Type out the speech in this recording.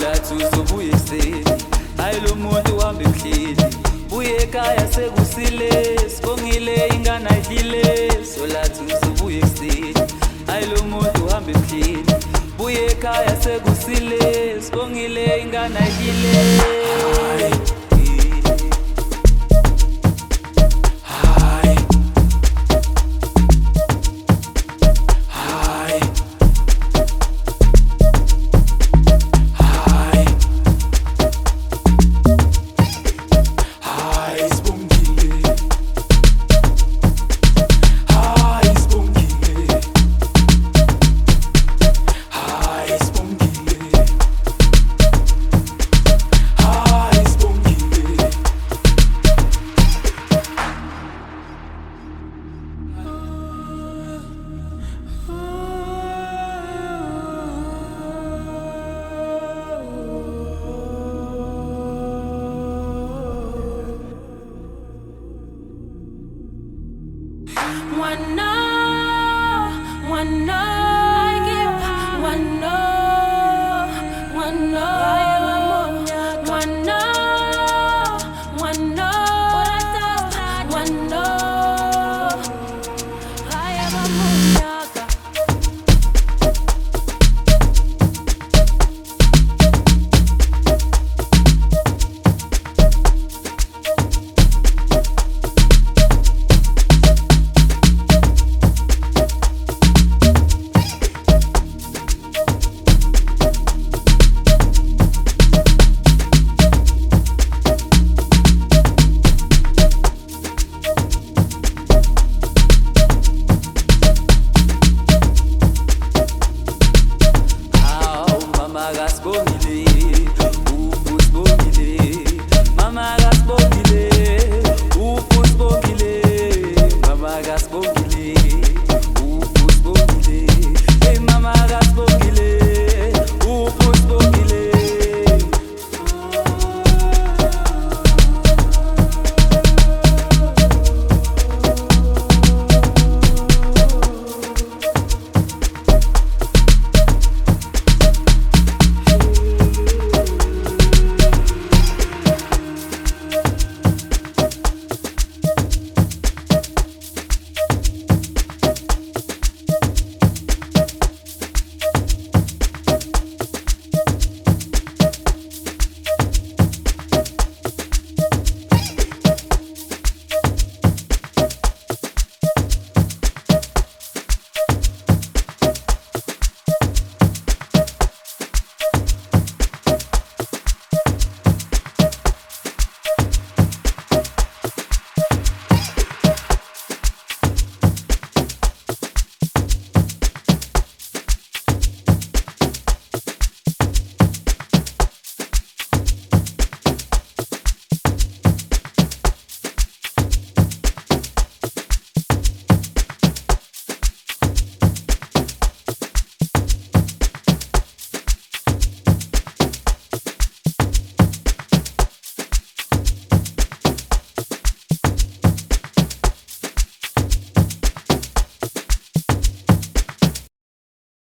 lathi uzobuya ekuseni hayi lo muntu uhambe emhleni buye ekhaya sekusile sibongile ingane ayidlile. Solathi uzobuya ekuseni hayi lo muntu uhambe emhleni buye ekhaya sekusile sibongile ingane ayidlile. One no, one no, one no, one no.